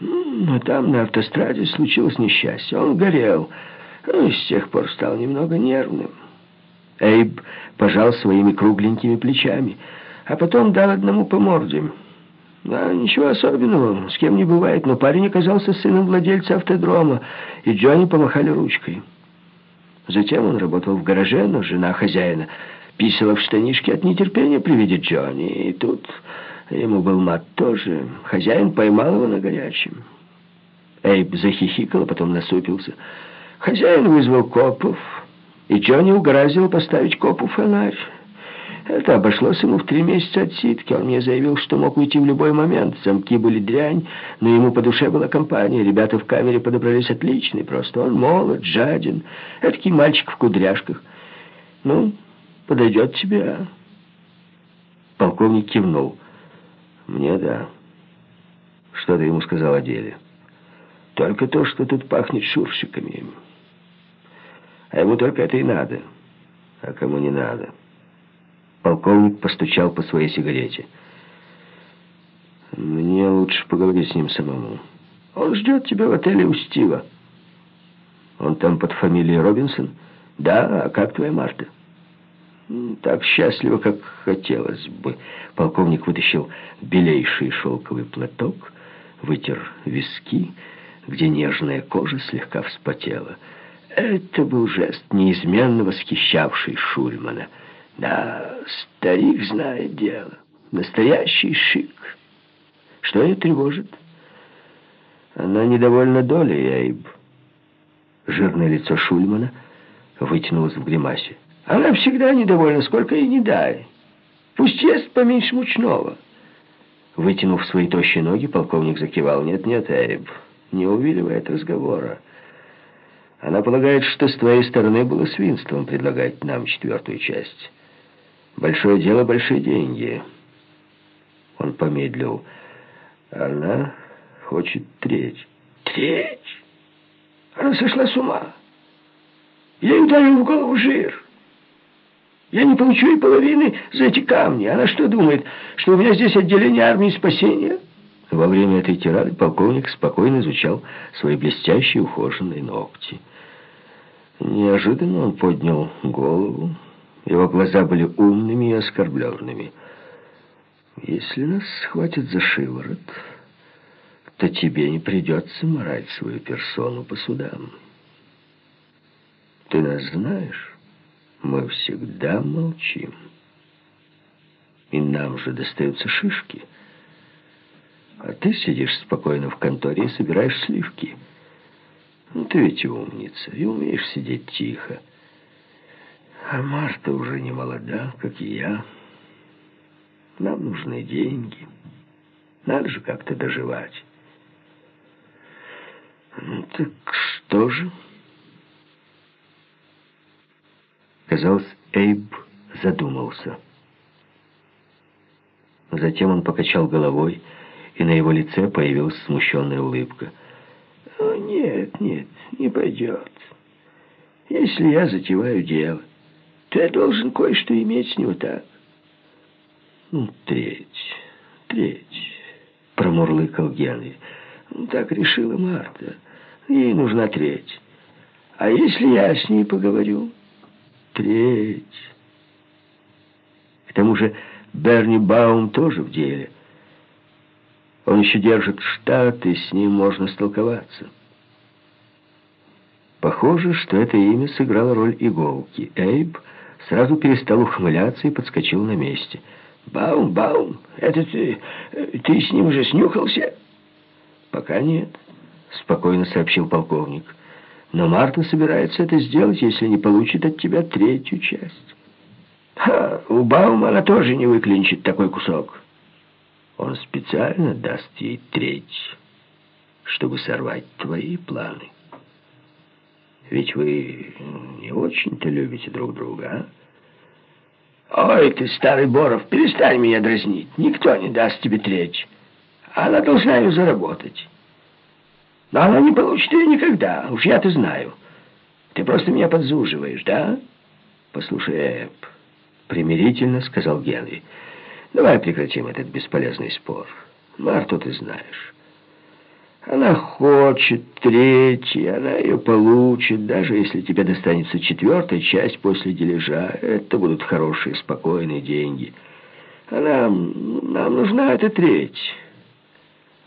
Но там, на автостраде, случилось несчастье. Он горел. Ну, и с тех пор стал немного нервным. Эйб пожал своими кругленькими плечами, а потом дал одному по морде. Да, ничего особенного, с кем не бывает, но парень оказался сыном владельца автодрома, и Джонни помахали ручкой. Затем он работал в гараже, но жена хозяина писала в штанишке от нетерпения при виде Джонни, и тут ему был мат тоже. Хозяин поймал его на горячем. Эйб захихикал, а потом насупился. Хозяин вызвал копов, и Джонни угораздил поставить копу фонарь. Это обошлось ему в три месяца отсидки. Он мне заявил, что мог уйти в любой момент. Замки были дрянь, но ему по душе была компания. Ребята в камере подобрались отличные. Просто он молод, жаден. Эдакий мальчик в кудряшках. Ну, подойдет тебе, а? Полковник кивнул. Мне да. Что ты ему сказал о деле? Только то, что тут пахнет шуршиками. А ему только это и надо. А кому не надо? Полковник постучал по своей сигарете. «Мне лучше поговорить с ним самому. Он ждет тебя в отеле у Стива. Он там под фамилией Робинсон? Да, а как твоя Марта?» «Так счастливо, как хотелось бы». Полковник вытащил белейший шелковый платок, вытер виски, где нежная кожа слегка вспотела. Это был жест, неизменно восхищавший Шульмана — да, старик знает дело. Настоящий шик. Что ее тревожит? Она недовольна долей, Эйб. Жирное лицо Шульмана вытянулось в гримасе. Она всегда недовольна, сколько ей не дай. Пусть ест поменьше мучного. Вытянув свои тощие ноги, полковник закивал. Нет, нет, Эйб, не увиливай от разговора. Она полагает, что с твоей стороны было свинством предлагать нам четвертую часть. Большое дело, большие деньги. Он помедлил. Она хочет треть. Треть? Она сошла с ума. Ей ударил в голову жир. Я не получу и половины за эти камни. Она что думает, что у меня здесь отделение армии спасения? Во время этой тирады полковник спокойно изучал свои блестящие ухоженные ногти. Неожиданно он поднял голову, его глаза были умными и оскорбленными. «Если нас схватят за шиворот, то тебе не придется морать свою персону по судам. Ты нас знаешь, мы всегда молчим. И нам же достаются шишки. А ты сидишь спокойно в конторе и собираешь сливки. Ну, ты ведь умница и умеешь сидеть тихо. А Марта уже не молода, как и я. Нам нужны деньги. Надо же как-то доживать. Ну, так что же? Казалось, Эйб задумался. Затем он покачал головой, и на его лице появилась смущенная улыбка. «О, нет, нет, не пойдет. Если я затеваю дело, то я должен кое-что иметь с него, так? Ну, треть, треть, промурлыкал Генри. Ну, так решила Марта. Ей нужна треть. А если я с ней поговорю? Треть. К тому же Берни Баум тоже в деле. Он еще держит штат, и с ним можно столковаться. Похоже, что это имя сыграло роль иголки. Эйб сразу перестал ухмыляться и подскочил на месте. «Баум, Баум, это ты, ты с ним уже снюхался?» «Пока нет», — спокойно сообщил полковник. «Но Марта собирается это сделать, если не получит от тебя третью часть». «Ха, у Баума она тоже не выклинчит такой кусок. Он специально даст ей треть, чтобы сорвать твои планы». Ведь вы не очень-то любите друг друга, а? Ой, ты, старый Боров, перестань меня дразнить. Никто не даст тебе треть. Она должна ее заработать. Но она не получит ее никогда, уж я-то знаю. Ты просто меня подзуживаешь, да? Послушай, Эб, примирительно сказал Генри. Давай прекратим этот бесполезный спор. Марту ты знаешь. Она хочет третий, она ее получит, даже если тебе достанется четвертая часть после дележа. Это будут хорошие, спокойные деньги. А нам, нам нужна эта треть».